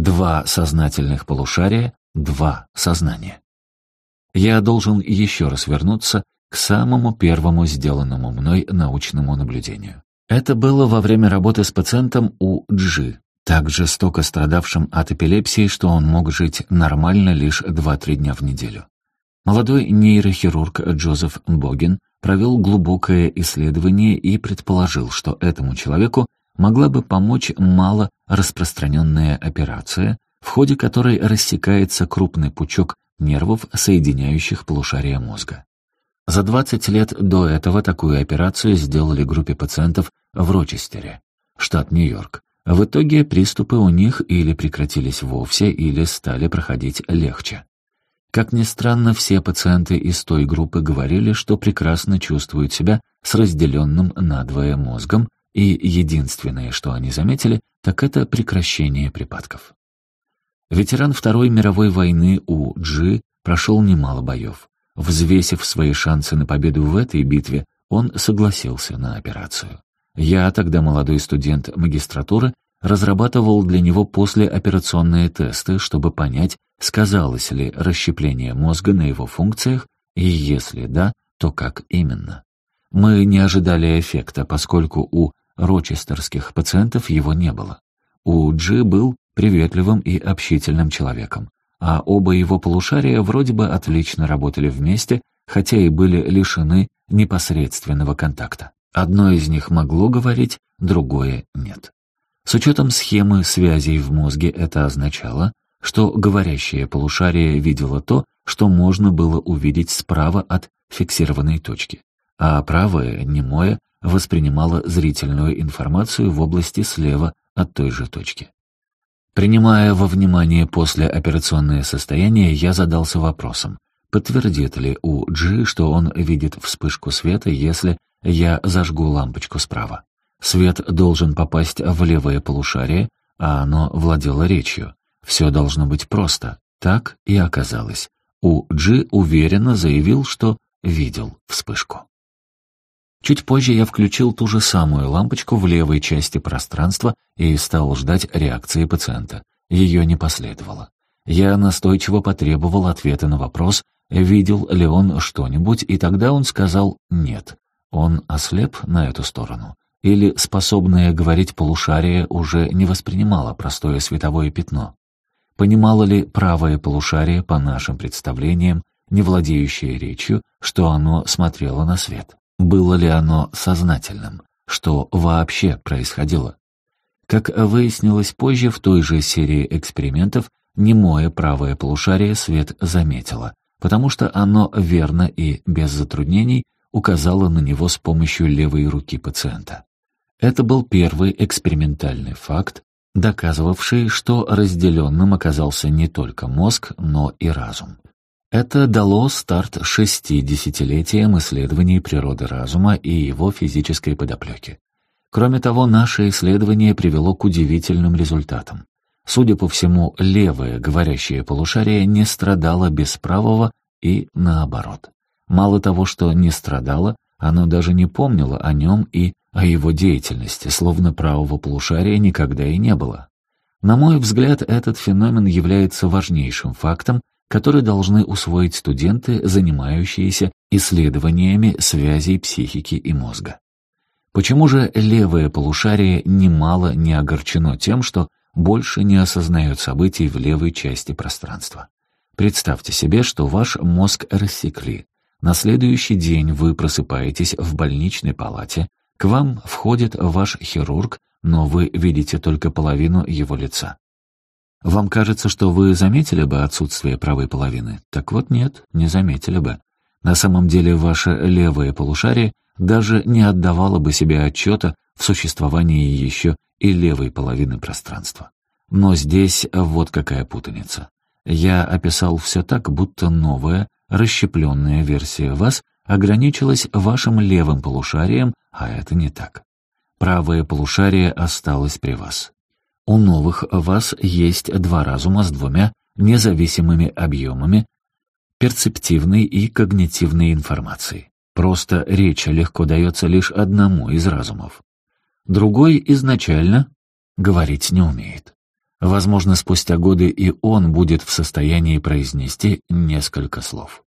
два сознательных полушария, два сознания. Я должен еще раз вернуться к самому первому сделанному мной научному наблюдению. Это было во время работы с пациентом у Джи, так жестоко страдавшим от эпилепсии, что он мог жить нормально лишь 2-3 дня в неделю. Молодой нейрохирург Джозеф Богин провел глубокое исследование и предположил, что этому человеку могла бы помочь мало распространенная операция, в ходе которой рассекается крупный пучок нервов, соединяющих полушария мозга. За 20 лет до этого такую операцию сделали группе пациентов в Рочестере, штат Нью-Йорк. В итоге приступы у них или прекратились вовсе, или стали проходить легче. Как ни странно, все пациенты из той группы говорили, что прекрасно чувствуют себя с разделенным надвое мозгом, и единственное, что они заметили, так это прекращение припадков. Ветеран Второй мировой войны У Джи прошел немало боев. Взвесив свои шансы на победу в этой битве, он согласился на операцию. Я, тогда молодой студент магистратуры, разрабатывал для него послеоперационные тесты, чтобы понять, сказалось ли расщепление мозга на его функциях, и если да, то как именно. Мы не ожидали эффекта, поскольку у рочестерских пациентов его не было. У Джи был приветливым и общительным человеком, а оба его полушария вроде бы отлично работали вместе, хотя и были лишены непосредственного контакта. Одно из них могло говорить, другое — нет. С учетом схемы связей в мозге это означало, что говорящее полушарие видело то, что можно было увидеть справа от фиксированной точки, а правое, немое, воспринимала зрительную информацию в области слева от той же точки. Принимая во внимание послеоперационное состояние, я задался вопросом, подтвердит ли у Джи, что он видит вспышку света, если я зажгу лампочку справа. Свет должен попасть в левое полушарие, а оно владело речью. Все должно быть просто. Так и оказалось. У Джи уверенно заявил, что видел вспышку. Чуть позже я включил ту же самую лампочку в левой части пространства и стал ждать реакции пациента. Ее не последовало. Я настойчиво потребовал ответа на вопрос, видел ли он что-нибудь, и тогда он сказал «нет». Он ослеп на эту сторону. Или способное говорить полушарие уже не воспринимало простое световое пятно. Понимало ли правое полушарие, по нашим представлениям, не владеющее речью, что оно смотрело на свет? было ли оно сознательным, что вообще происходило. Как выяснилось позже, в той же серии экспериментов немое правое полушарие свет заметило, потому что оно верно и без затруднений указало на него с помощью левой руки пациента. Это был первый экспериментальный факт, доказывавший, что разделенным оказался не только мозг, но и разум. Это дало старт шести десятилетиям исследований природы разума и его физической подоплеки. Кроме того, наше исследование привело к удивительным результатам. Судя по всему, левое говорящее полушарие не страдало без правого и наоборот. Мало того, что не страдало, оно даже не помнило о нем и о его деятельности, словно правого полушария никогда и не было. На мой взгляд, этот феномен является важнейшим фактом, которые должны усвоить студенты, занимающиеся исследованиями связей психики и мозга. Почему же левое полушарие немало не огорчено тем, что больше не осознает событий в левой части пространства? Представьте себе, что ваш мозг рассекли. На следующий день вы просыпаетесь в больничной палате, к вам входит ваш хирург, но вы видите только половину его лица. Вам кажется, что вы заметили бы отсутствие правой половины. Так вот нет, не заметили бы. На самом деле ваше левое полушарие даже не отдавало бы себе отчета в существовании еще и левой половины пространства. Но здесь вот какая путаница. Я описал все так, будто новая, расщепленная версия вас ограничилась вашим левым полушарием, а это не так. Правое полушарие осталось при вас у новых вас есть два разума с двумя независимыми объемами перцептивной и когнитивной информации. Просто речь легко дается лишь одному из разумов. Другой изначально говорить не умеет. Возможно, спустя годы и он будет в состоянии произнести несколько слов.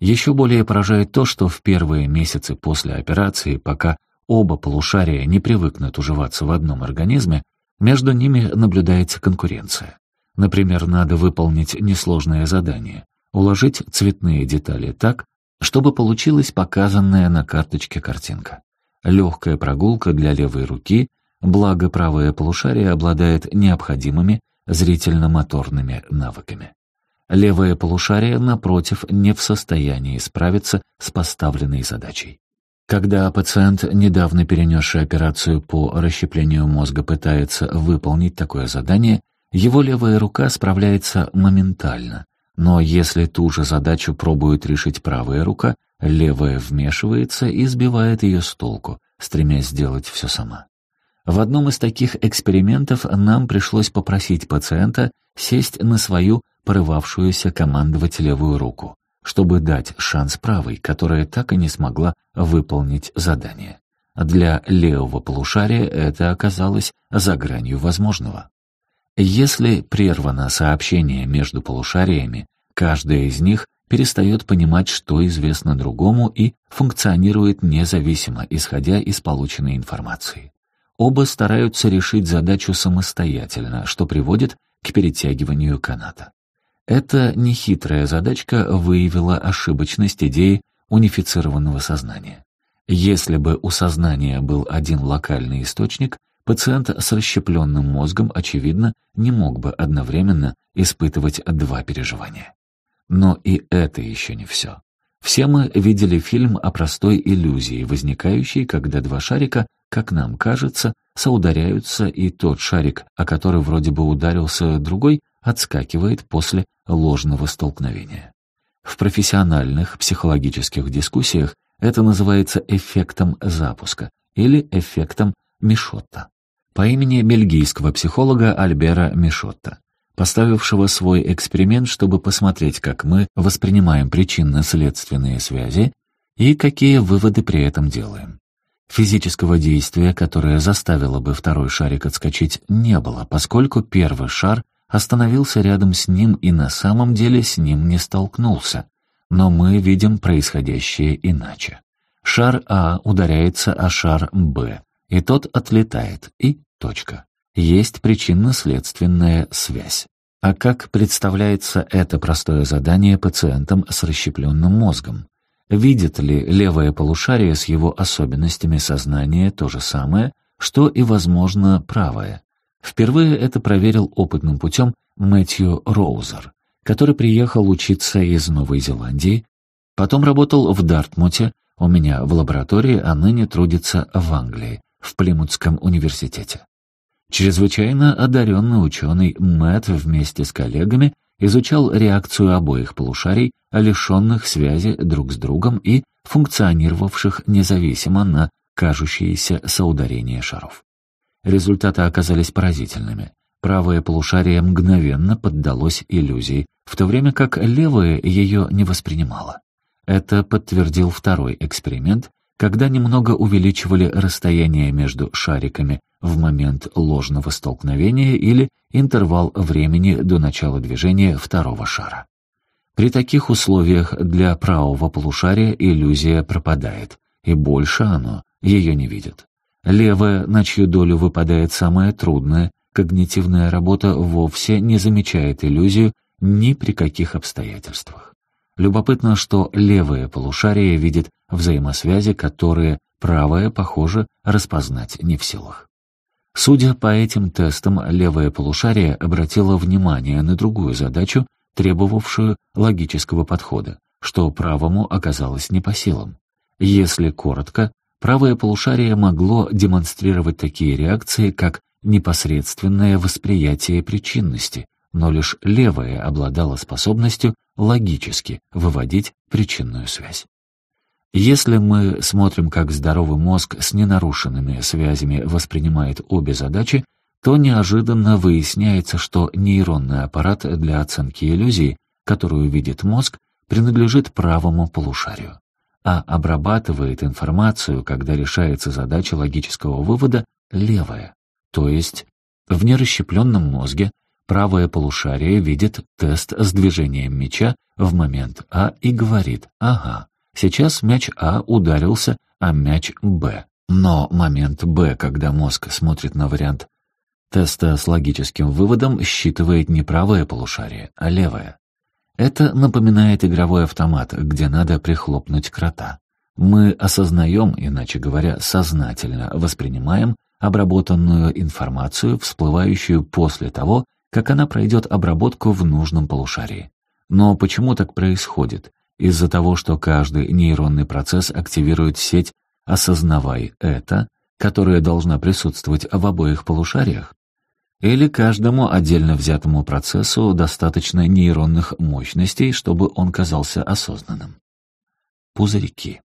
Еще более поражает то, что в первые месяцы после операции, пока оба полушария не привыкнут уживаться в одном организме, между ними наблюдается конкуренция. Например, надо выполнить несложное задание, уложить цветные детали так, чтобы получилась показанная на карточке картинка. Легкая прогулка для левой руки, благо правое полушарие обладает необходимыми зрительно-моторными навыками. Левое полушарие, напротив, не в состоянии справиться с поставленной задачей. Когда пациент, недавно перенесший операцию по расщеплению мозга, пытается выполнить такое задание, его левая рука справляется моментально. Но если ту же задачу пробует решить правая рука, левая вмешивается и сбивает ее с толку, стремясь сделать все сама. В одном из таких экспериментов нам пришлось попросить пациента сесть на свою порывавшуюся командовать левую руку чтобы дать шанс правой, которая так и не смогла выполнить задание. Для левого полушария это оказалось за гранью возможного. Если прервано сообщение между полушариями, каждая из них перестает понимать, что известно другому и функционирует независимо, исходя из полученной информации. Оба стараются решить задачу самостоятельно, что приводит к перетягиванию каната. Эта нехитрая задачка выявила ошибочность идеи унифицированного сознания. Если бы у сознания был один локальный источник, пациент с расщепленным мозгом, очевидно, не мог бы одновременно испытывать два переживания. Но и это еще не все. Все мы видели фильм о простой иллюзии, возникающей, когда два шарика, как нам кажется, соударяются, и тот шарик, о который вроде бы ударился другой, отскакивает после ложного столкновения. В профессиональных психологических дискуссиях это называется эффектом запуска или эффектом Мишотта. По имени бельгийского психолога Альбера Мишотта, поставившего свой эксперимент, чтобы посмотреть, как мы воспринимаем причинно-следственные связи и какие выводы при этом делаем. Физического действия, которое заставило бы второй шарик отскочить, не было, поскольку первый шар остановился рядом с ним и на самом деле с ним не столкнулся. Но мы видим происходящее иначе. Шар А ударяется о шар Б, и тот отлетает, и точка. Есть причинно-следственная связь. А как представляется это простое задание пациентам с расщепленным мозгом? Видит ли левое полушарие с его особенностями сознания то же самое, что и, возможно, правое? Впервые это проверил опытным путем Мэтью Роузер, который приехал учиться из Новой Зеландии, потом работал в Дартмуте, у меня в лаборатории, а ныне трудится в Англии, в Плимутском университете. Чрезвычайно одаренный ученый Мэтт вместе с коллегами изучал реакцию обоих полушарий, лишенных связи друг с другом и функционировавших независимо на кажущиеся соударения шаров. Результаты оказались поразительными. Правое полушарие мгновенно поддалось иллюзии, в то время как левое ее не воспринимало. Это подтвердил второй эксперимент, когда немного увеличивали расстояние между шариками в момент ложного столкновения или интервал времени до начала движения второго шара. При таких условиях для правого полушария иллюзия пропадает, и больше оно ее не видит. Левая, на чью долю выпадает самая трудная, когнитивная работа вовсе не замечает иллюзию ни при каких обстоятельствах. Любопытно, что левое полушарие видит взаимосвязи, которые правое, похоже, распознать не в силах. Судя по этим тестам, левое полушарие обратило внимание на другую задачу, требовавшую логического подхода, что правому оказалось не по силам. Если коротко, Правое полушарие могло демонстрировать такие реакции, как непосредственное восприятие причинности, но лишь левое обладало способностью логически выводить причинную связь. Если мы смотрим, как здоровый мозг с ненарушенными связями воспринимает обе задачи, то неожиданно выясняется, что нейронный аппарат для оценки иллюзии, которую видит мозг, принадлежит правому полушарию а обрабатывает информацию, когда решается задача логического вывода, левая. То есть в нерасщепленном мозге правое полушарие видит тест с движением мяча в момент А и говорит «Ага, сейчас мяч А ударился, а мяч Б». Но момент Б, когда мозг смотрит на вариант теста с логическим выводом, считывает не правое полушарие, а левое. Это напоминает игровой автомат, где надо прихлопнуть крота. Мы осознаем, иначе говоря, сознательно воспринимаем обработанную информацию, всплывающую после того, как она пройдет обработку в нужном полушарии. Но почему так происходит? Из-за того, что каждый нейронный процесс активирует сеть «осознавай это», которая должна присутствовать в обоих полушариях? Или каждому отдельно взятому процессу достаточно нейронных мощностей, чтобы он казался осознанным. Пузырьки.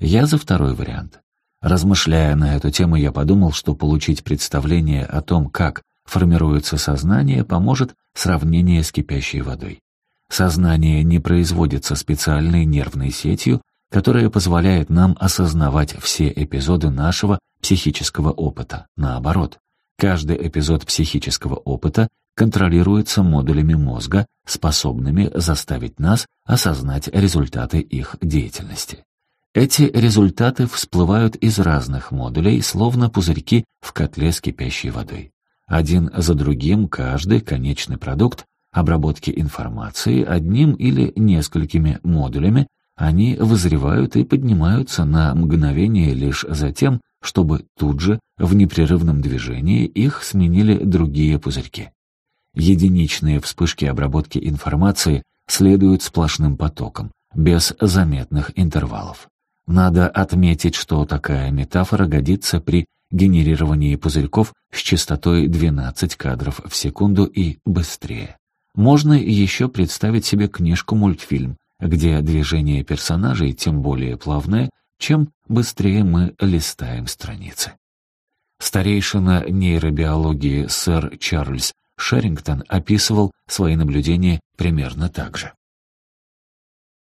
Я за второй вариант. Размышляя на эту тему, я подумал, что получить представление о том, как формируется сознание, поможет сравнение с кипящей водой. Сознание не производится специальной нервной сетью, которая позволяет нам осознавать все эпизоды нашего психического опыта. Наоборот, Каждый эпизод психического опыта контролируется модулями мозга, способными заставить нас осознать результаты их деятельности. Эти результаты всплывают из разных модулей, словно пузырьки в котле с кипящей водой. Один за другим каждый конечный продукт обработки информации одним или несколькими модулями они вызревают и поднимаются на мгновение лишь затем, чтобы тут же в непрерывном движении их сменили другие пузырьки. Единичные вспышки обработки информации следуют сплошным потоком, без заметных интервалов. Надо отметить, что такая метафора годится при генерировании пузырьков с частотой 12 кадров в секунду и быстрее. Можно еще представить себе книжку-мультфильм, где движение персонажей тем более плавное, чем быстрее мы листаем страницы. Старейшина нейробиологии сэр Чарльз Шерингтон описывал свои наблюдения примерно так же.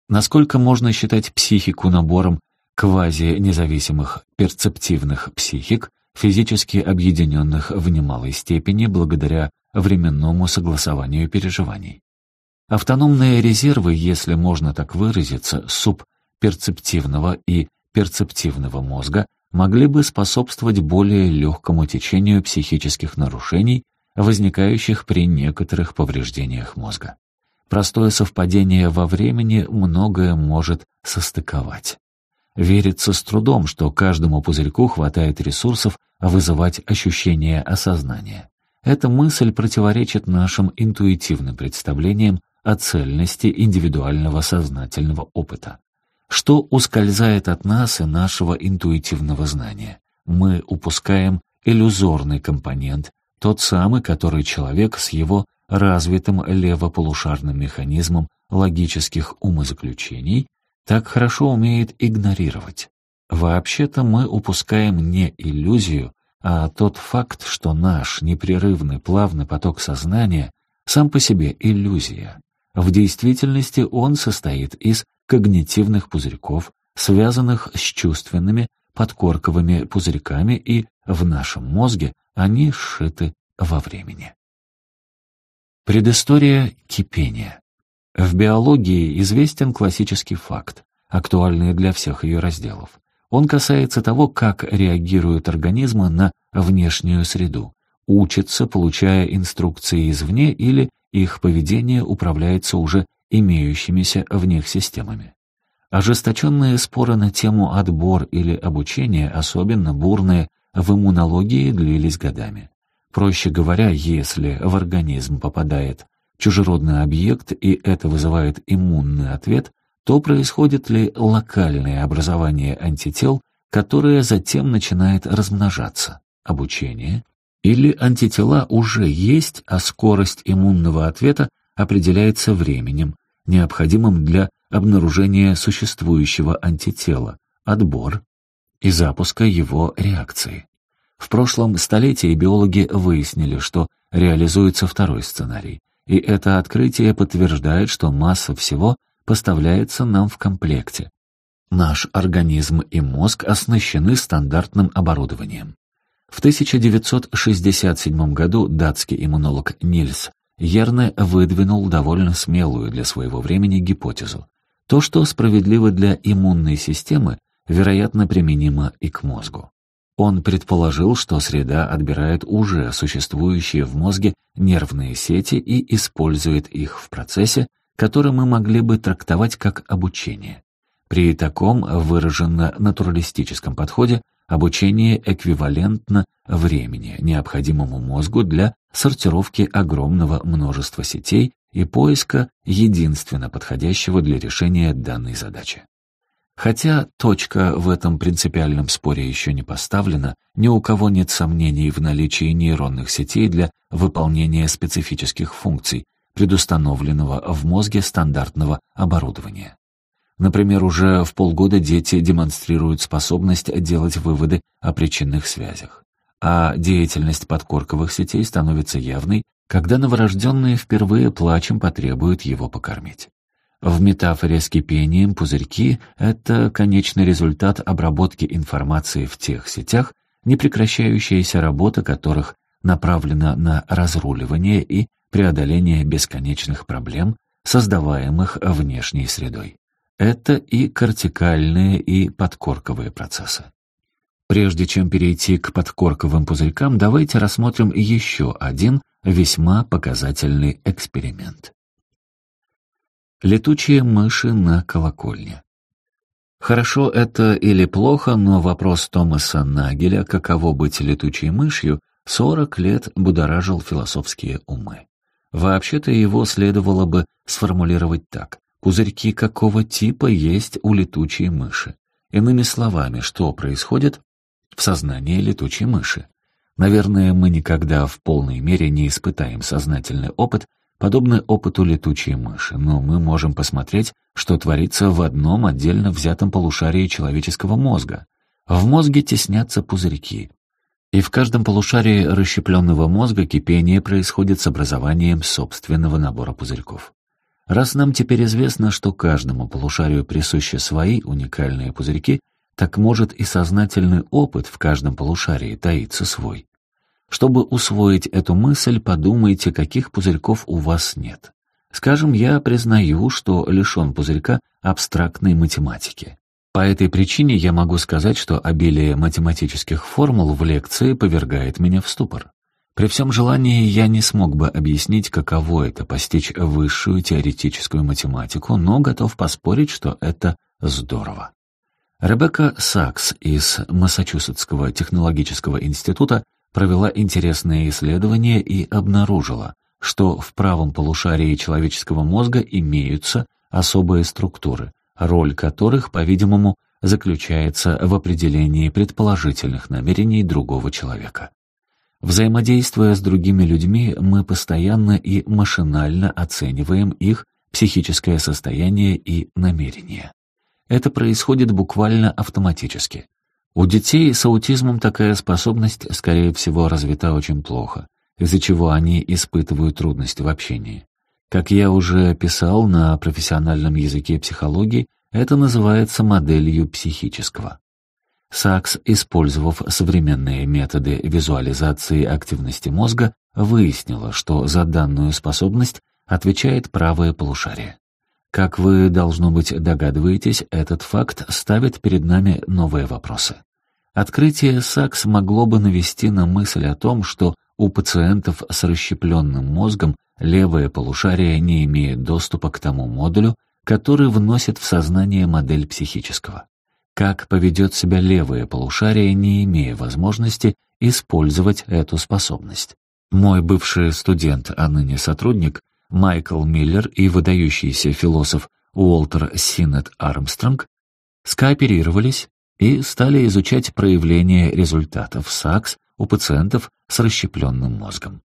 Насколько можно считать психику набором квази-независимых перцептивных психик, физически объединенных в немалой степени благодаря временному согласованию переживаний? Автономные резервы, если можно так выразиться, субперцептивного и перцептивного мозга могли бы способствовать более легкому течению психических нарушений, возникающих при некоторых повреждениях мозга. Простое совпадение во времени многое может состыковать. Верится с трудом, что каждому пузырьку хватает ресурсов вызывать ощущение осознания. Эта мысль противоречит нашим интуитивным представлениям о цельности индивидуального сознательного опыта что ускользает от нас и нашего интуитивного знания. Мы упускаем иллюзорный компонент, тот самый, который человек с его развитым левополушарным механизмом логических умозаключений так хорошо умеет игнорировать. Вообще-то мы упускаем не иллюзию, а тот факт, что наш непрерывный плавный поток сознания сам по себе иллюзия. В действительности он состоит из когнитивных пузырьков, связанных с чувственными подкорковыми пузырьками, и в нашем мозге они сшиты во времени. Предыстория кипения. В биологии известен классический факт, актуальный для всех ее разделов. Он касается того, как реагируют организмы на внешнюю среду, учатся, получая инструкции извне, или их поведение управляется уже имеющимися в них системами. Ожесточенные споры на тему отбор или обучение, особенно бурные, в иммунологии длились годами. Проще говоря, если в организм попадает чужеродный объект и это вызывает иммунный ответ, то происходит ли локальное образование антител, которое затем начинает размножаться, обучение, или антитела уже есть, а скорость иммунного ответа определяется временем, необходимым для обнаружения существующего антитела, отбор и запуска его реакции. В прошлом столетии биологи выяснили, что реализуется второй сценарий, и это открытие подтверждает, что масса всего поставляется нам в комплекте. Наш организм и мозг оснащены стандартным оборудованием. В 1967 году датский иммунолог Нильс Ярне выдвинул довольно смелую для своего времени гипотезу. То, что справедливо для иммунной системы, вероятно, применимо и к мозгу. Он предположил, что среда отбирает уже существующие в мозге нервные сети и использует их в процессе, который мы могли бы трактовать как обучение. При таком выраженно натуралистическом подходе Обучение эквивалентно времени, необходимому мозгу для сортировки огромного множества сетей и поиска единственно подходящего для решения данной задачи. Хотя точка в этом принципиальном споре еще не поставлена, ни у кого нет сомнений в наличии нейронных сетей для выполнения специфических функций, предустановленного в мозге стандартного оборудования. Например, уже в полгода дети демонстрируют способность делать выводы о причинных связях. А деятельность подкорковых сетей становится явной, когда новорожденные впервые плачем потребуют его покормить. В метафоре с кипением пузырьки — это конечный результат обработки информации в тех сетях, непрекращающаяся работа которых направлена на разруливание и преодоление бесконечных проблем, создаваемых внешней средой. Это и кортикальные, и подкорковые процессы. Прежде чем перейти к подкорковым пузырькам, давайте рассмотрим еще один весьма показательный эксперимент. Летучие мыши на колокольне. Хорошо это или плохо, но вопрос Томаса Нагеля, каково быть летучей мышью, 40 лет будоражил философские умы. Вообще-то его следовало бы сформулировать так. Пузырьки какого типа есть у летучей мыши? Иными словами, что происходит в сознании летучей мыши? Наверное, мы никогда в полной мере не испытаем сознательный опыт, подобный опыту летучей мыши, но мы можем посмотреть, что творится в одном отдельно взятом полушарии человеческого мозга. В мозге теснятся пузырьки. И в каждом полушарии расщепленного мозга кипение происходит с образованием собственного набора пузырьков. Раз нам теперь известно, что каждому полушарию присущи свои уникальные пузырьки, так может и сознательный опыт в каждом полушарии таится свой. Чтобы усвоить эту мысль, подумайте, каких пузырьков у вас нет. Скажем, я признаю, что лишен пузырька абстрактной математики. По этой причине я могу сказать, что обилие математических формул в лекции повергает меня в ступор. При всем желании я не смог бы объяснить, каково это — постичь высшую теоретическую математику, но готов поспорить, что это здорово. Ребекка Сакс из Массачусетского технологического института провела интересные исследования и обнаружила, что в правом полушарии человеческого мозга имеются особые структуры, роль которых, по-видимому, заключается в определении предположительных намерений другого человека. Взаимодействуя с другими людьми, мы постоянно и машинально оцениваем их психическое состояние и намерения. Это происходит буквально автоматически. У детей с аутизмом такая способность, скорее всего, развита очень плохо, из-за чего они испытывают трудности в общении. Как я уже писал на профессиональном языке психологии, это называется моделью психического. Сакс, использовав современные методы визуализации активности мозга, выяснила, что за данную способность отвечает правое полушарие. Как вы, должно быть, догадываетесь, этот факт ставит перед нами новые вопросы. Открытие Сакс могло бы навести на мысль о том, что у пациентов с расщепленным мозгом левое полушарие не имеет доступа к тому модулю, который вносит в сознание модель психического как поведет себя левое полушарие, не имея возможности использовать эту способность. Мой бывший студент, а ныне сотрудник, Майкл Миллер и выдающийся философ Уолтер Синнет Армстронг скооперировались и стали изучать проявление результатов САКС у пациентов с расщепленным мозгом.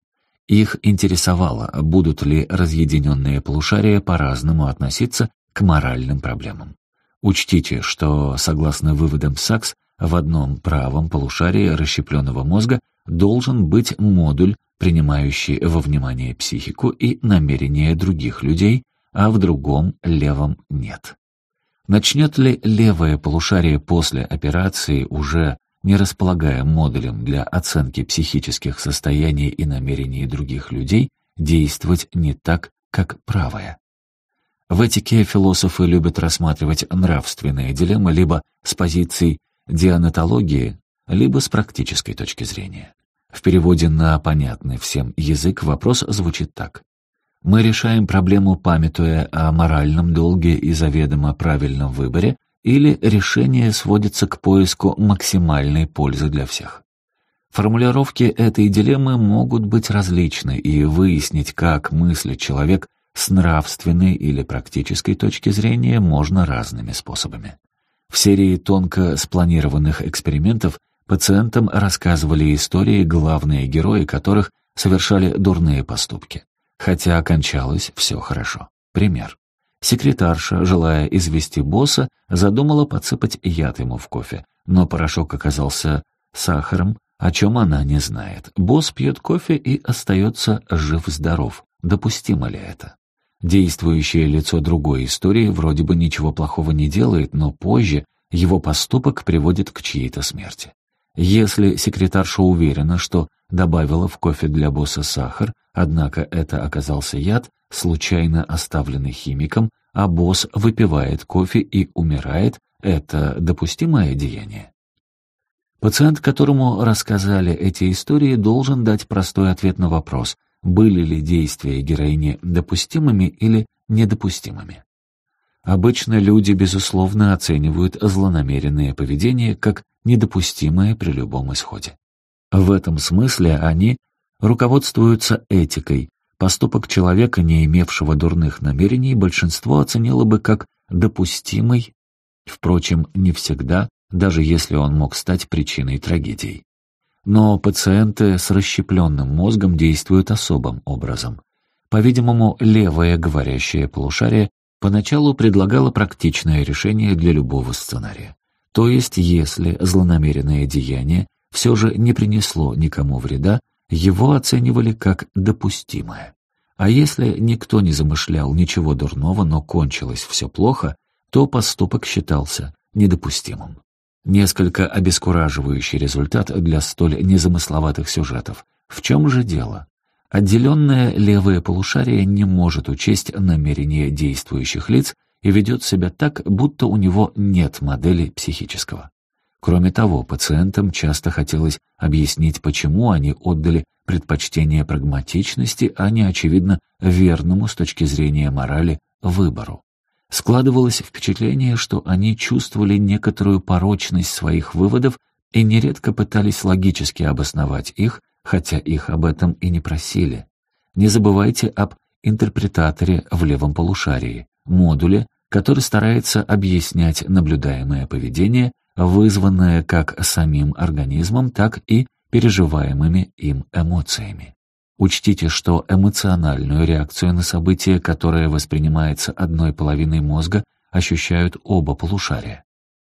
Их интересовало, будут ли разъединенные полушария по-разному относиться к моральным проблемам. Учтите, что, согласно выводам Сакс, в одном правом полушарии расщепленного мозга должен быть модуль, принимающий во внимание психику и намерения других людей, а в другом левом нет. Начнет ли левое полушарие после операции, уже не располагая модулем для оценки психических состояний и намерений других людей, действовать не так, как правое? В этике философы любят рассматривать нравственные дилеммы либо с позиций дианатологии, либо с практической точки зрения. В переводе на понятный всем язык вопрос звучит так. Мы решаем проблему, памятуя о моральном долге и заведомо правильном выборе, или решение сводится к поиску максимальной пользы для всех. Формулировки этой дилеммы могут быть различны, и выяснить, как мыслит человек, с нравственной или практической точки зрения можно разными способами. В серии тонко спланированных экспериментов пациентам рассказывали истории, главные герои которых совершали дурные поступки. Хотя окончалось все хорошо. Пример. Секретарша, желая извести босса, задумала подсыпать яд ему в кофе, но порошок оказался сахаром, о чем она не знает. Босс пьет кофе и остается жив-здоров. Допустимо ли это? Действующее лицо другой истории вроде бы ничего плохого не делает, но позже его поступок приводит к чьей-то смерти. Если секретарша уверена, что добавила в кофе для босса сахар, однако это оказался яд, случайно оставленный химиком, а босс выпивает кофе и умирает, это допустимое деяние? Пациент, которому рассказали эти истории, должен дать простой ответ на вопрос, были ли действия героини допустимыми или недопустимыми. Обычно люди, безусловно, оценивают злонамеренное поведение как недопустимое при любом исходе. В этом смысле они руководствуются этикой. Поступок человека, не имевшего дурных намерений, большинство оценило бы как допустимый, впрочем, не всегда, даже если он мог стать причиной трагедии. Но пациенты с расщепленным мозгом действуют особым образом. По-видимому, левое говорящее полушарие поначалу предлагало практичное решение для любого сценария. То есть, если злонамеренное деяние все же не принесло никому вреда, его оценивали как допустимое. А если никто не замышлял ничего дурного, но кончилось все плохо, то поступок считался недопустимым. Несколько обескураживающий результат для столь незамысловатых сюжетов. В чем же дело? Отделенное левое полушарие не может учесть намерения действующих лиц и ведет себя так, будто у него нет модели психического. Кроме того, пациентам часто хотелось объяснить, почему они отдали предпочтение прагматичности, а не, очевидно, верному с точки зрения морали выбору. Складывалось впечатление, что они чувствовали некоторую порочность своих выводов и нередко пытались логически обосновать их, хотя их об этом и не просили. Не забывайте об интерпретаторе в левом полушарии, модуле, который старается объяснять наблюдаемое поведение, вызванное как самим организмом, так и переживаемыми им эмоциями. Учтите, что эмоциональную реакцию на событие, которое воспринимается одной половиной мозга, ощущают оба полушария.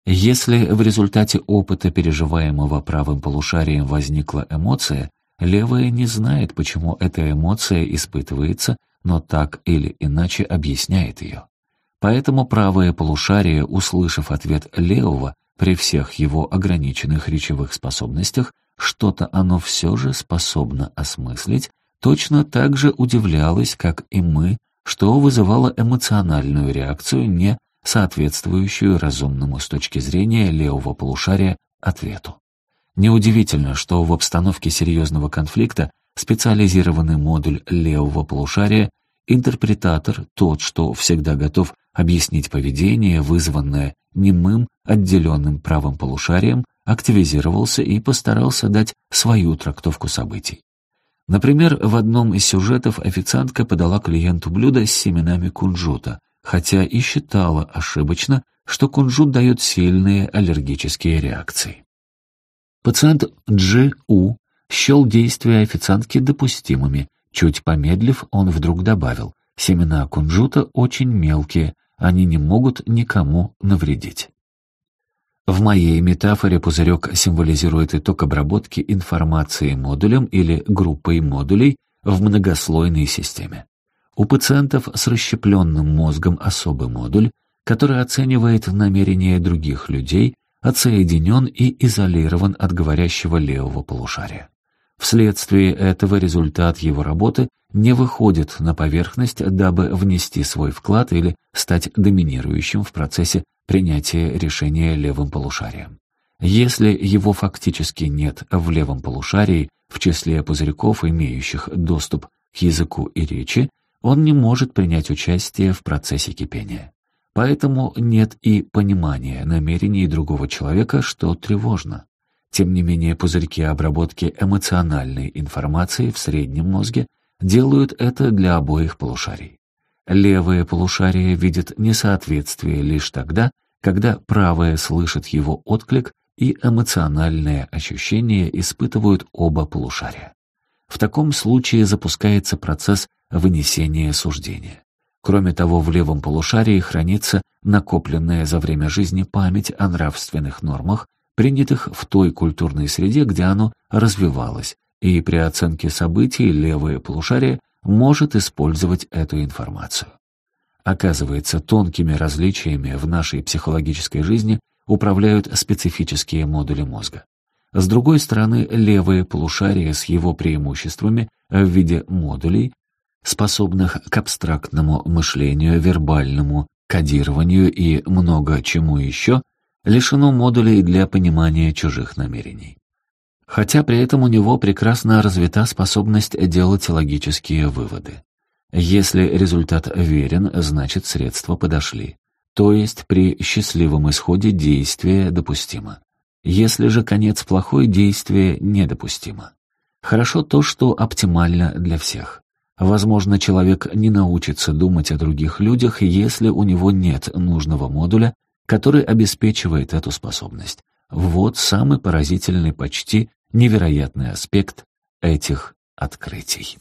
Если в результате опыта, переживаемого правым полушарием, возникла эмоция, левая не знает, почему эта эмоция испытывается, но так или иначе объясняет ее. Поэтому правое полушарие, услышав ответ левого, при всех его ограниченных речевых способностях, что-то оно все же способно осмыслить точно так же удивлялась, как и мы, что вызывало эмоциональную реакцию, не соответствующую разумному с точки зрения левого полушария ответу. Неудивительно, что в обстановке серьезного конфликта специализированный модуль левого полушария интерпретатор, тот, что всегда готов объяснить поведение, вызванное немым, отделенным правым полушарием, активизировался и постарался дать свою трактовку событий. Например, в одном из сюжетов официантка подала клиенту блюдо с семенами кунжута, хотя и считала ошибочно, что кунжут дает сильные аллергические реакции. Пациент Дж. У. счел действия официантки допустимыми. Чуть помедлив, он вдруг добавил, «Семена кунжута очень мелкие, они не могут никому навредить». В моей метафоре пузырек символизирует итог обработки информации модулем или группой модулей в многослойной системе. У пациентов с расщепленным мозгом особый модуль, который оценивает намерения других людей, отсоединен и изолирован от говорящего левого полушария. Вследствие этого результат его работы не выходит на поверхность, дабы внести свой вклад или стать доминирующим в процессе принятие решения левым полушарием. Если его фактически нет в левом полушарии, в числе пузырьков, имеющих доступ к языку и речи, он не может принять участие в процессе кипения. Поэтому нет и понимания намерений другого человека, что тревожно. Тем не менее, пузырьки обработки эмоциональной информации в среднем мозге делают это для обоих полушарий. Левое полушарие видит несоответствие лишь тогда, когда правое слышит его отклик и эмоциональное ощущение испытывают оба полушария. В таком случае запускается процесс вынесения суждения. Кроме того, в левом полушарии хранится накопленная за время жизни память о нравственных нормах, принятых в той культурной среде, где оно развивалось, и при оценке событий левое полушарие может использовать эту информацию. Оказывается, тонкими различиями в нашей психологической жизни управляют специфические модули мозга. С другой стороны, левое полушарие с его преимуществами в виде модулей, способных к абстрактному мышлению, вербальному кодированию и много чему еще, лишено модулей для понимания чужих намерений. Хотя при этом у него прекрасно развита способность делать логические выводы. Если результат верен, значит средства подошли. То есть при счастливом исходе действие допустимо. Если же конец плохой, действие недопустимо. Хорошо то, что оптимально для всех. Возможно, человек не научится думать о других людях, если у него нет нужного модуля, который обеспечивает эту способность. Вот самый поразительный почти невероятный аспект этих открытий.